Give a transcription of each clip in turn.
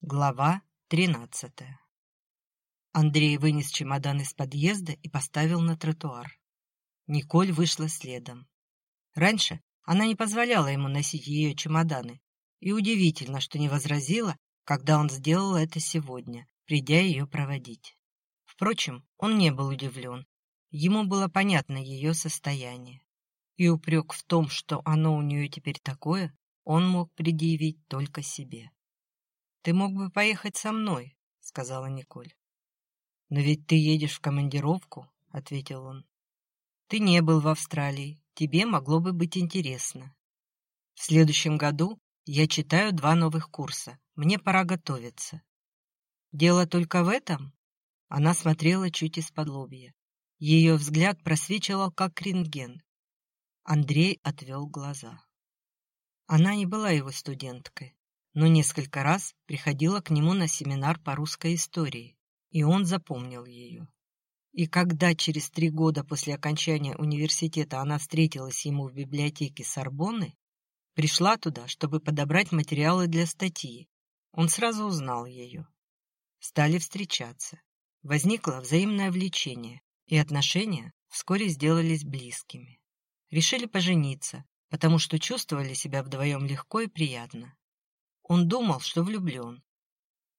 Глава тринадцатая Андрей вынес чемодан из подъезда и поставил на тротуар. Николь вышла следом. Раньше она не позволяла ему носить ее чемоданы, и удивительно, что не возразила, когда он сделал это сегодня, придя ее проводить. Впрочем, он не был удивлен. Ему было понятно ее состояние. И упрек в том, что оно у нее теперь такое, он мог предъявить только себе. «Ты мог бы поехать со мной», — сказала Николь. «Но ведь ты едешь в командировку», — ответил он. «Ты не был в Австралии, тебе могло бы быть интересно. В следующем году я читаю два новых курса, мне пора готовиться». «Дело только в этом?» Она смотрела чуть из-под лобья. Ее взгляд просвечивал, как рентген. Андрей отвел глаза. Она не была его студенткой, но несколько раз приходила к нему на семинар по русской истории, и он запомнил ее. И когда через три года после окончания университета она встретилась ему в библиотеке Сорбонны, пришла туда, чтобы подобрать материалы для статьи, он сразу узнал ее. Стали встречаться. Возникло взаимное влечение, и отношения вскоре сделались близкими. Решили пожениться, потому что чувствовали себя вдвоем легко и приятно. Он думал, что влюблен.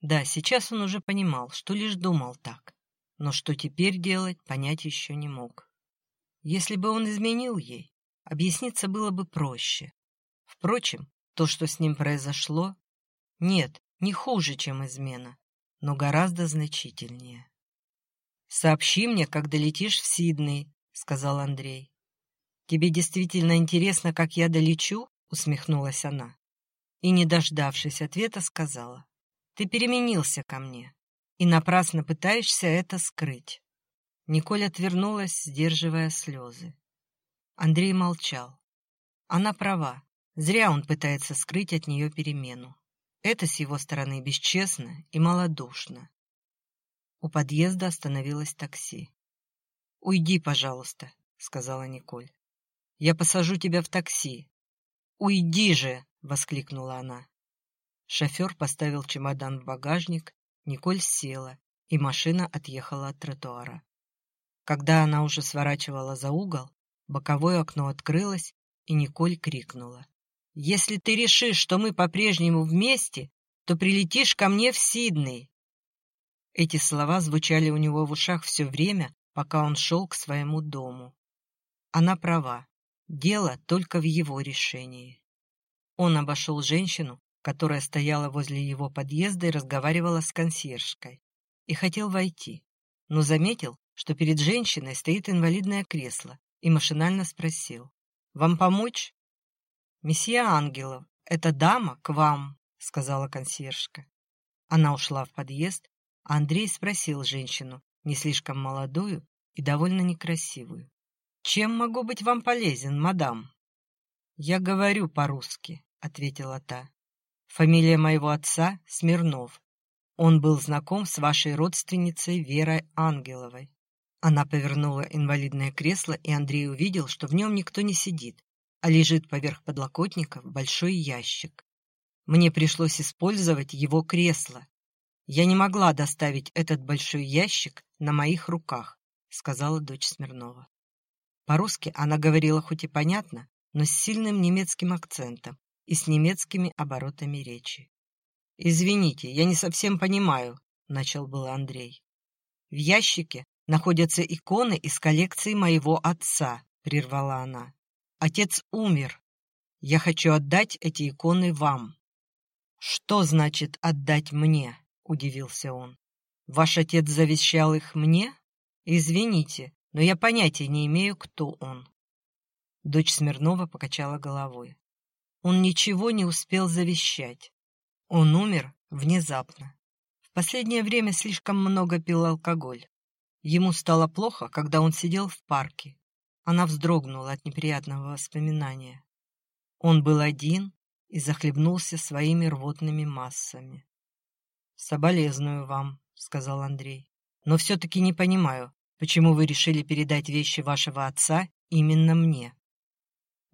Да, сейчас он уже понимал, что лишь думал так, но что теперь делать, понять еще не мог. Если бы он изменил ей, объясниться было бы проще. Впрочем, то, что с ним произошло, нет, не хуже, чем измена, но гораздо значительнее. «Сообщи мне, когда летишь в Сидней», — сказал Андрей. «Тебе действительно интересно, как я долечу?» — усмехнулась она и, не дождавшись ответа, сказала, «Ты переменился ко мне и напрасно пытаешься это скрыть». Николь отвернулась, сдерживая слезы. Андрей молчал. Она права. Зря он пытается скрыть от нее перемену. Это с его стороны бесчестно и малодушно. У подъезда остановилось такси. «Уйди, пожалуйста», — сказала Николь. «Я посажу тебя в такси». «Уйди же!» Воскликнула она. Шофер поставил чемодан в багажник, Николь села, и машина отъехала от тротуара. Когда она уже сворачивала за угол, боковое окно открылось, и Николь крикнула. «Если ты решишь, что мы по-прежнему вместе, то прилетишь ко мне в Сидней!» Эти слова звучали у него в ушах все время, пока он шел к своему дому. Она права. Дело только в его решении. Он обошел женщину, которая стояла возле его подъезда и разговаривала с консьержкой, и хотел войти, но заметил, что перед женщиной стоит инвалидное кресло, и машинально спросил, «Вам помочь?» «Месье Ангелов, эта дама к вам», — сказала консьержка. Она ушла в подъезд, а Андрей спросил женщину, не слишком молодую и довольно некрасивую, «Чем могу быть вам полезен, мадам?» «Я говорю по-русски», — ответила та. «Фамилия моего отца — Смирнов. Он был знаком с вашей родственницей Верой Ангеловой». Она повернула инвалидное кресло, и Андрей увидел, что в нем никто не сидит, а лежит поверх подлокотников большой ящик. Мне пришлось использовать его кресло. Я не могла доставить этот большой ящик на моих руках, сказала дочь Смирнова. По-русски она говорила хоть и понятно, но с сильным немецким акцентом и с немецкими оборотами речи. «Извините, я не совсем понимаю», — начал был Андрей. «В ящике находятся иконы из коллекции моего отца», — прервала она. «Отец умер. Я хочу отдать эти иконы вам». «Что значит отдать мне?» — удивился он. «Ваш отец завещал их мне? Извините, но я понятия не имею, кто он». Дочь Смирнова покачала головой. Он ничего не успел завещать. Он умер внезапно. В последнее время слишком много пил алкоголь. Ему стало плохо, когда он сидел в парке. Она вздрогнула от неприятного воспоминания. Он был один и захлебнулся своими рвотными массами. «Соболезную вам», — сказал Андрей. «Но все-таки не понимаю, почему вы решили передать вещи вашего отца именно мне?»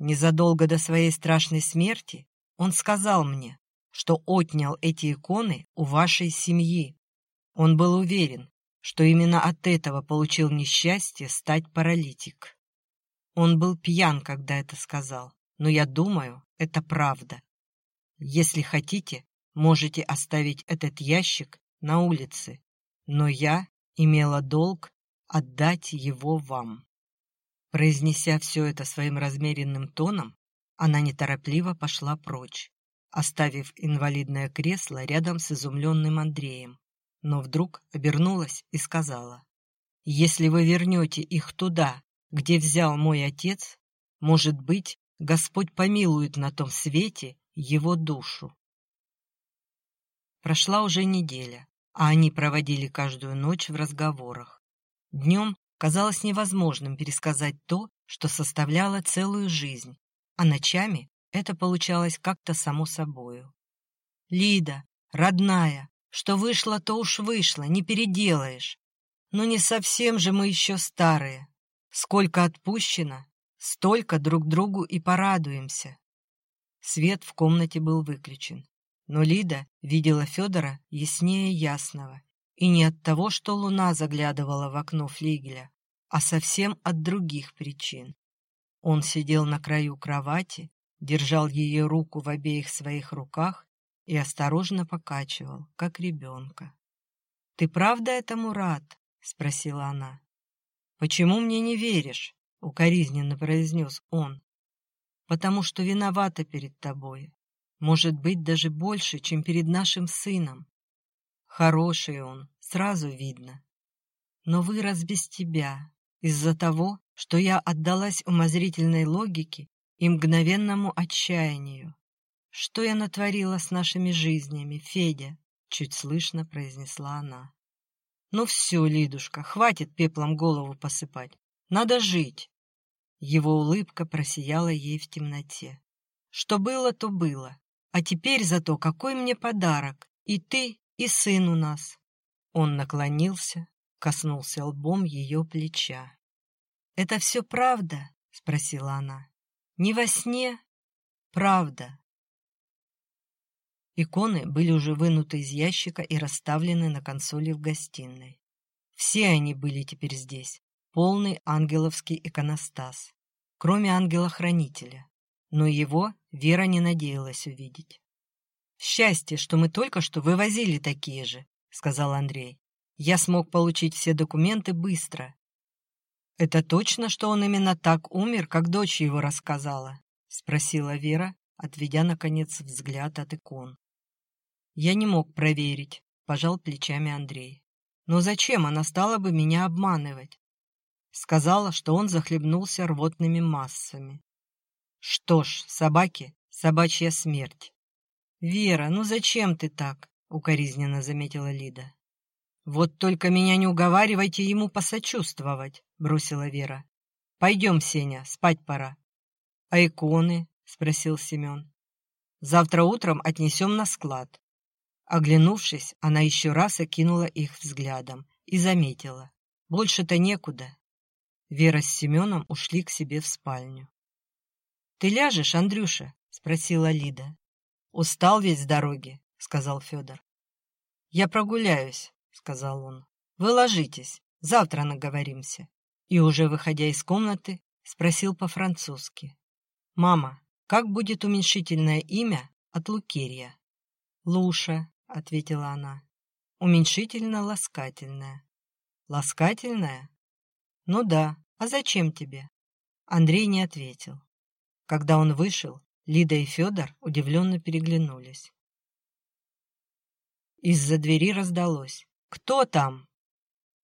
Незадолго до своей страшной смерти он сказал мне, что отнял эти иконы у вашей семьи. Он был уверен, что именно от этого получил несчастье стать паралитик. Он был пьян, когда это сказал, но я думаю, это правда. Если хотите, можете оставить этот ящик на улице, но я имела долг отдать его вам. Произнеся все это своим размеренным тоном, она неторопливо пошла прочь, оставив инвалидное кресло рядом с изумленным Андреем. Но вдруг обернулась и сказала, «Если вы вернете их туда, где взял мой отец, может быть, Господь помилует на том свете его душу». Прошла уже неделя, а они проводили каждую ночь в разговорах. Днем казалось невозможным пересказать то, что составляло целую жизнь, а ночами это получалось как-то само собою. «Лида, родная, что вышло, то уж вышло, не переделаешь. Но не совсем же мы еще старые. Сколько отпущено, столько друг другу и порадуемся». Свет в комнате был выключен, но Лида видела Федора яснее ясного, и не от того, что луна заглядывала в окно флигеля, а совсем от других причин. Он сидел на краю кровати, держал ее руку в обеих своих руках и осторожно покачивал, как ребенка. «Ты правда этому рад?» — спросила она. «Почему мне не веришь?» — укоризненно произнес он. «Потому что виновата перед тобой. Может быть, даже больше, чем перед нашим сыном. Хороший он, сразу видно. Но вырос без тебя, из-за того, что я отдалась умозрительной логике и мгновенному отчаянию. «Что я натворила с нашими жизнями, Федя?» — чуть слышно произнесла она. «Ну все, Лидушка, хватит пеплом голову посыпать. Надо жить!» Его улыбка просияла ей в темноте. «Что было, то было. А теперь зато какой мне подарок! И ты, и сын у нас!» Он наклонился, коснулся лбом ее плеча. «Это все правда?» — спросила она. «Не во сне?» «Правда». Иконы были уже вынуты из ящика и расставлены на консоли в гостиной. Все они были теперь здесь, полный ангеловский иконостас, кроме ангела-хранителя, но его Вера не надеялась увидеть. «Счастье, что мы только что вывозили такие же», — сказал Андрей. «Я смог получить все документы быстро, «Это точно, что он именно так умер, как дочь его рассказала?» — спросила Вера, отведя, наконец, взгляд от икон. «Я не мог проверить», — пожал плечами Андрей. «Но зачем она стала бы меня обманывать?» Сказала, что он захлебнулся рвотными массами. «Что ж, собаки, собачья смерть». «Вера, ну зачем ты так?» — укоризненно заметила Лида. «Вот только меня не уговаривайте ему посочувствовать», бросила Вера. «Пойдем, Сеня, спать пора». «А иконы?» — спросил Семен. «Завтра утром отнесем на склад». Оглянувшись, она еще раз окинула их взглядом и заметила. «Больше-то некуда». Вера с Семеном ушли к себе в спальню. «Ты ляжешь, Андрюша?» — спросила Лида. «Устал весь с дороги», — сказал Федор. «Я прогуляюсь», — сказал он. «Вы ложитесь, завтра наговоримся» и, уже выходя из комнаты, спросил по-французски. «Мама, как будет уменьшительное имя от Лукерья?» «Луша», — ответила она. «Уменьшительно-ласкательное». «Ласкательное?» «Ну да, а зачем тебе?» Андрей не ответил. Когда он вышел, Лида и Федор удивленно переглянулись. Из-за двери раздалось. «Кто там?»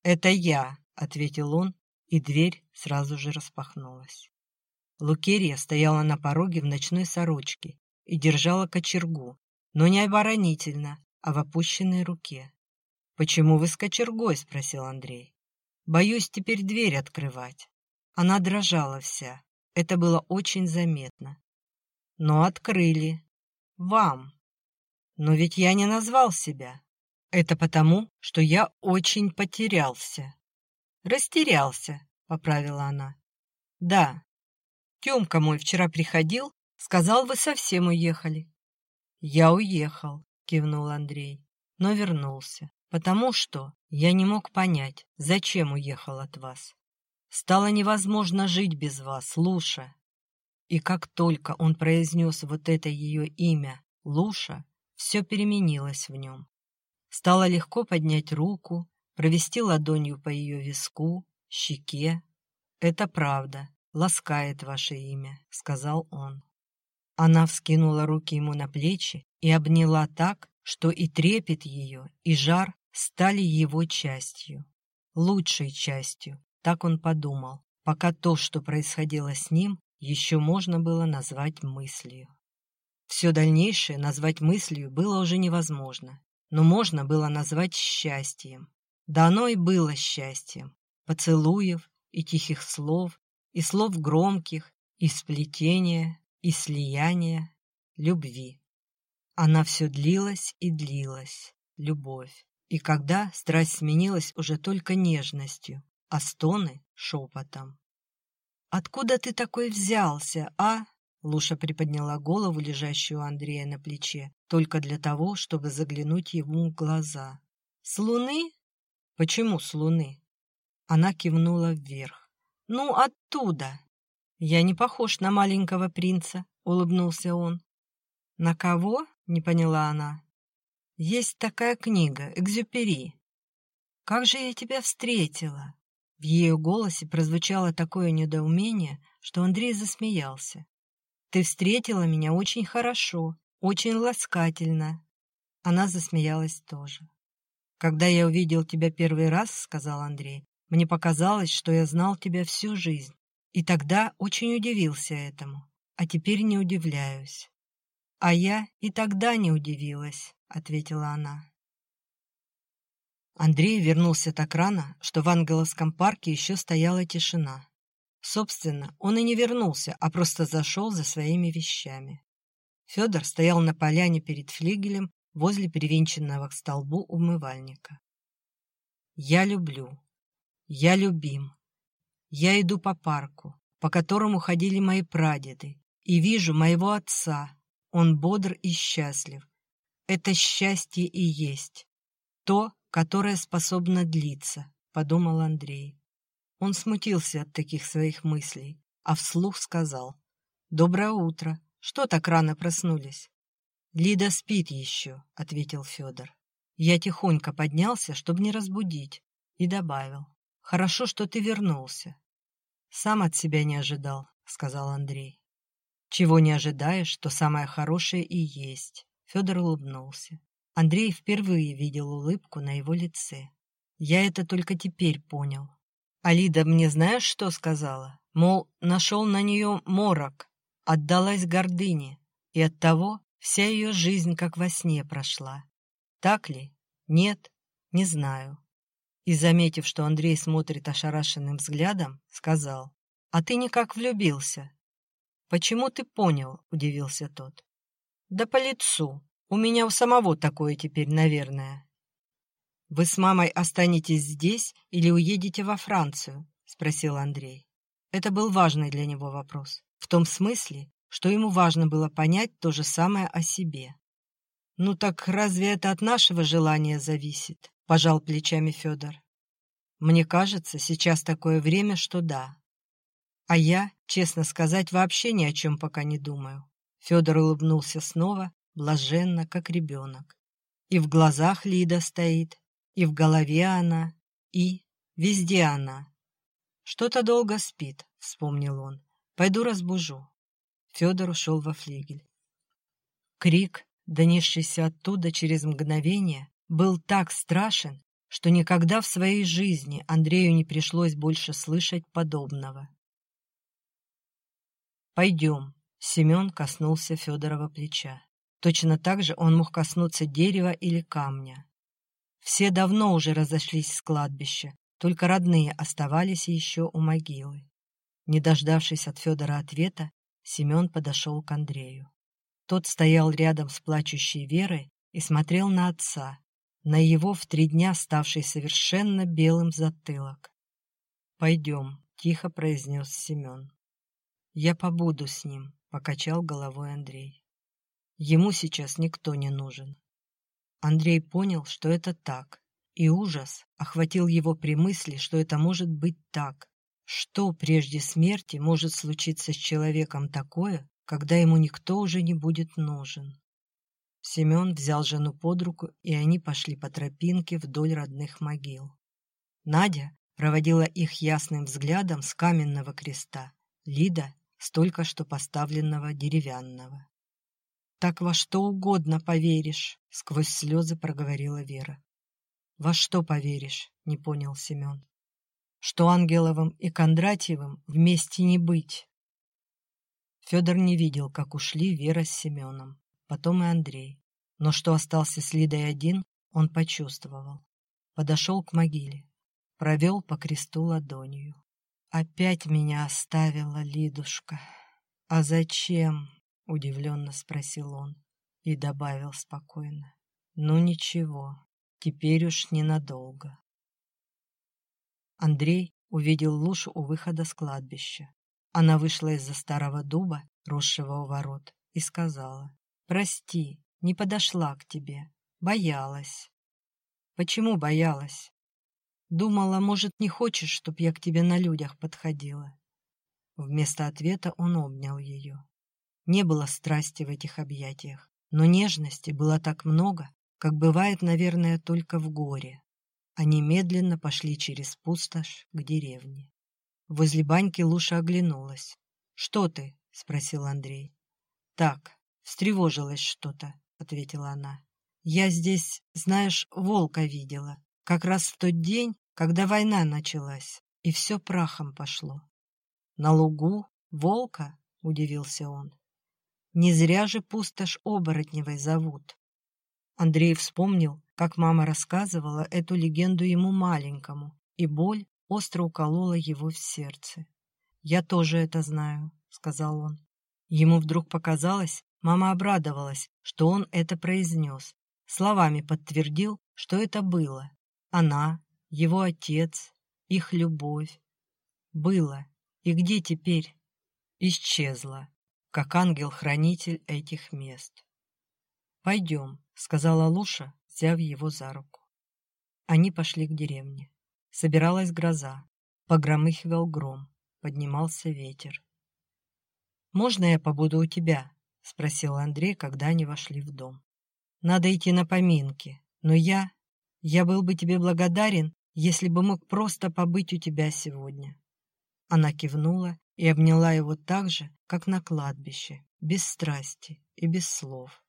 «Это я», — ответил он и дверь сразу же распахнулась. Лукерия стояла на пороге в ночной сорочке и держала кочергу, но не оборонительно, а в опущенной руке. «Почему вы с кочергой?» — спросил Андрей. «Боюсь теперь дверь открывать». Она дрожала вся. Это было очень заметно. «Но открыли. Вам. Но ведь я не назвал себя. Это потому, что я очень потерялся. «Растерялся», — поправила она. «Да. Тёмка мой вчера приходил, сказал, вы совсем уехали». «Я уехал», — кивнул Андрей, — «но вернулся, потому что я не мог понять, зачем уехал от вас. Стало невозможно жить без вас, Луша». И как только он произнес вот это ее имя, Луша, все переменилось в нем. Стало легко поднять руку, провести ладонью по ее виску, щеке. «Это правда, ласкает ваше имя», — сказал он. Она вскинула руки ему на плечи и обняла так, что и трепет ее, и жар стали его частью. Лучшей частью, так он подумал, пока то, что происходило с ним, еще можно было назвать мыслью. Все дальнейшее назвать мыслью было уже невозможно, но можно было назвать счастьем. Да оно и было счастьем. Поцелуев и тихих слов, и слов громких, и сплетения, и слияния, любви. Она все длилась и длилась, любовь. И когда страсть сменилась уже только нежностью, а стоны — шепотом. «Откуда ты такой взялся, а?» Луша приподняла голову, лежащую Андрея на плече, только для того, чтобы заглянуть ему в глаза. «С луны?» «Почему с луны?» Она кивнула вверх. «Ну, оттуда!» «Я не похож на маленького принца», — улыбнулся он. «На кого?» — не поняла она. «Есть такая книга, Экзюпери. Как же я тебя встретила?» В ее голосе прозвучало такое недоумение, что Андрей засмеялся. «Ты встретила меня очень хорошо, очень ласкательно». Она засмеялась тоже. «Когда я увидел тебя первый раз, — сказал Андрей, — мне показалось, что я знал тебя всю жизнь. И тогда очень удивился этому, а теперь не удивляюсь. А я и тогда не удивилась, ответила она. Андрей вернулся так рано, что в Ангеловском парке еще стояла тишина. Собственно, он и не вернулся, а просто зашел за своими вещами. Федор стоял на поляне перед флигелем возле перевинченного к столбу умывальника. «Я люблю. Я любим. Я иду по парку, по которому ходили мои прадеды, и вижу моего отца. Он бодр и счастлив. Это счастье и есть. То, которое способно длиться, подумал Андрей. Он смутился от таких своих мыслей, а вслух сказал. «Доброе утро. Что так рано проснулись?» «Лида спит еще», — ответил Федор. Я тихонько поднялся, чтобы не разбудить, и добавил. Хорошо, что ты вернулся. Сам от себя не ожидал, сказал Андрей. Чего не ожидаешь, то самое хорошее и есть. Федор улыбнулся. Андрей впервые видел улыбку на его лице. Я это только теперь понял. Алида мне знаешь, что сказала? Мол, нашел на нее морок, отдалась гордыне, и оттого вся ее жизнь как во сне прошла. Так ли? Нет, не знаю и, заметив, что Андрей смотрит ошарашенным взглядом, сказал, «А ты никак влюбился». «Почему ты понял?» — удивился тот. «Да по лицу. У меня у самого такое теперь, наверное». «Вы с мамой останетесь здесь или уедете во Францию?» — спросил Андрей. Это был важный для него вопрос, в том смысле, что ему важно было понять то же самое о себе. «Ну так разве это от нашего желания зависит?» — пожал плечами Федор. «Мне кажется, сейчас такое время, что да. А я, честно сказать, вообще ни о чем пока не думаю». Федор улыбнулся снова, блаженно, как ребенок. И в глазах Лида стоит, и в голове она, и везде она. «Что-то долго спит», — вспомнил он. «Пойду разбужу». Федор ушел во флигель. Крик, донесшийся оттуда через мгновение, был так страшен, что никогда в своей жизни Андрею не пришлось больше слышать подобного. «Пойдем», — Семен коснулся Федорова плеча. Точно так же он мог коснуться дерева или камня. Все давно уже разошлись с кладбища, только родные оставались еще у могилы. Не дождавшись от Федора ответа, Семен подошел к Андрею. Тот стоял рядом с плачущей Верой и смотрел на отца, на его в три дня ставший совершенно белым затылок. «Пойдем», — тихо произнес Семен. «Я побуду с ним», — покачал головой Андрей. Ему сейчас никто не нужен. Андрей понял, что это так, и ужас охватил его при мысли, что это может быть так. Что прежде смерти может случиться с человеком такое, когда ему никто уже не будет нужен? Семен взял жену под руку, и они пошли по тропинке вдоль родных могил. Надя проводила их ясным взглядом с каменного креста, Лида — с только что поставленного деревянного. «Так во что угодно поверишь», — сквозь слезы проговорила Вера. «Во что поверишь?» — не понял Семен. «Что Ангеловым и Кондратьевым вместе не быть». Федор не видел, как ушли Вера с Семеном, потом и Андрей. Но что остался с Лидой один, он почувствовал. Подошел к могиле, провел по кресту ладонью. «Опять меня оставила Лидушка. А зачем?» — удивленно спросил он и добавил спокойно. «Ну ничего, теперь уж ненадолго». Андрей увидел Лушу у выхода с кладбища. Она вышла из-за старого дуба, росшего у ворот, и сказала, «Прости, не подошла к тебе, боялась». «Почему боялась?» Думала, может, не хочешь, чтоб я к тебе на людях подходила. Вместо ответа он обнял ее. Не было страсти в этих объятиях, но нежности было так много, как бывает, наверное, только в горе. Они медленно пошли через пустошь к деревне. Возле баньки Луша оглянулась. «Что ты?» — спросил Андрей. «Так, встревожилась что-то», — ответила она. «Я здесь, знаешь, волка видела. Как раз в тот день, когда война началась, и все прахом пошло. На лугу волка, удивился он. Не зря же пустошь оборотневой зовут. Андрей вспомнил, как мама рассказывала эту легенду ему маленькому, и боль остро уколола его в сердце. «Я тоже это знаю», — сказал он. Ему вдруг показалось, мама обрадовалась, что он это произнес, словами подтвердил, что это было, она, его отец, их любовь. Было. И где теперь? Исчезла, как ангел-хранитель этих мест. «Пойдем», — сказала Луша, взяв его за руку. Они пошли к деревне. Собиралась гроза. Погромыхивал гром. Поднимался ветер. «Можно я побуду у тебя?» — спросил Андрей, когда они вошли в дом. «Надо идти на поминки, но я я был бы тебе благодарен, если бы мог просто побыть у тебя сегодня». Она кивнула и обняла его так же, как на кладбище, без страсти и без слов.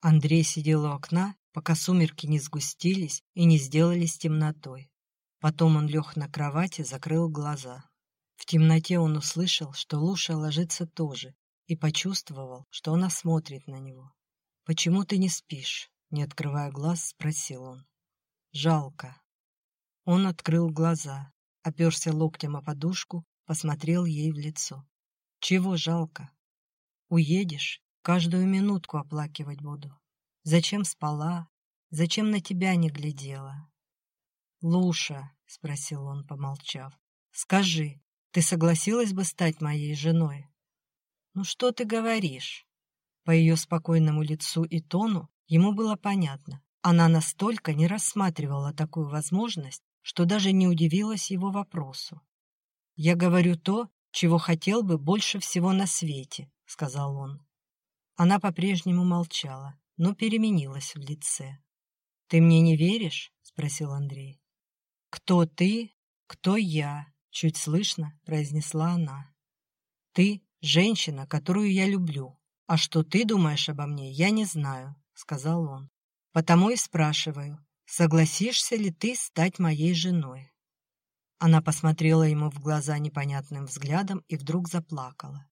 Андрей сидел у окна, пока сумерки не сгустились и не сделались темнотой. Потом он лег на кровати, закрыл глаза. В темноте он услышал, что Луша ложится тоже, и почувствовал, что она смотрит на него. «Почему ты не спишь?» — не открывая глаз, спросил он. Жалко. Он открыл глаза, оперся локтем о подушку, посмотрел ей в лицо. Чего жалко? Уедешь, каждую минутку оплакивать буду. Зачем спала? Зачем на тебя не глядела? Луша, — спросил он, помолчав, — скажи, ты согласилась бы стать моей женой? Ну что ты говоришь? По ее спокойному лицу и тону ему было понятно, она настолько не рассматривала такую возможность, что даже не удивилась его вопросу. «Я говорю то, чего хотел бы больше всего на свете», — сказал он. Она по-прежнему молчала, но переменилась в лице. «Ты мне не веришь?» — спросил Андрей. «Кто ты? Кто я?» — чуть слышно произнесла она. «Ты — женщина, которую я люблю. А что ты думаешь обо мне, я не знаю», — сказал он. Потому и спрашиваю, согласишься ли ты стать моей женой?» Она посмотрела ему в глаза непонятным взглядом и вдруг заплакала.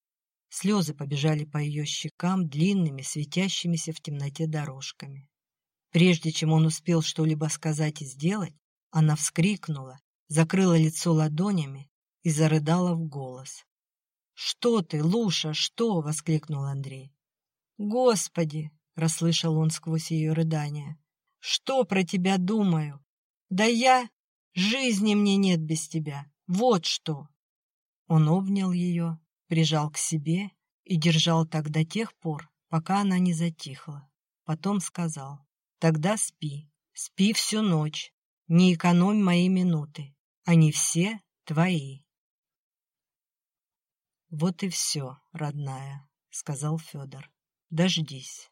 Слезы побежали по ее щекам длинными, светящимися в темноте дорожками. Прежде чем он успел что-либо сказать и сделать, она вскрикнула, закрыла лицо ладонями и зарыдала в голос. «Что ты, Луша, что?» — воскликнул Андрей. «Господи!» — расслышал он сквозь ее рыдания. «Что про тебя думаю? Да я... Жизни мне нет без тебя. Вот что!» Он обнял ее, прижал к себе и держал так до тех пор, пока она не затихла. Потом сказал, «Тогда спи, спи всю ночь, не экономь мои минуты, они все твои». «Вот и все, родная», — сказал Федор. «Дождись».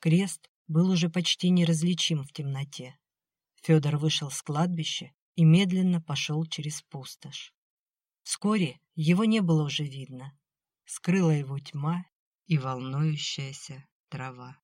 Крест был уже почти неразличим в темноте. Федор вышел с кладбища и медленно пошел через пустошь. Вскоре его не было уже видно. Скрыла его тьма и волнующаяся трава.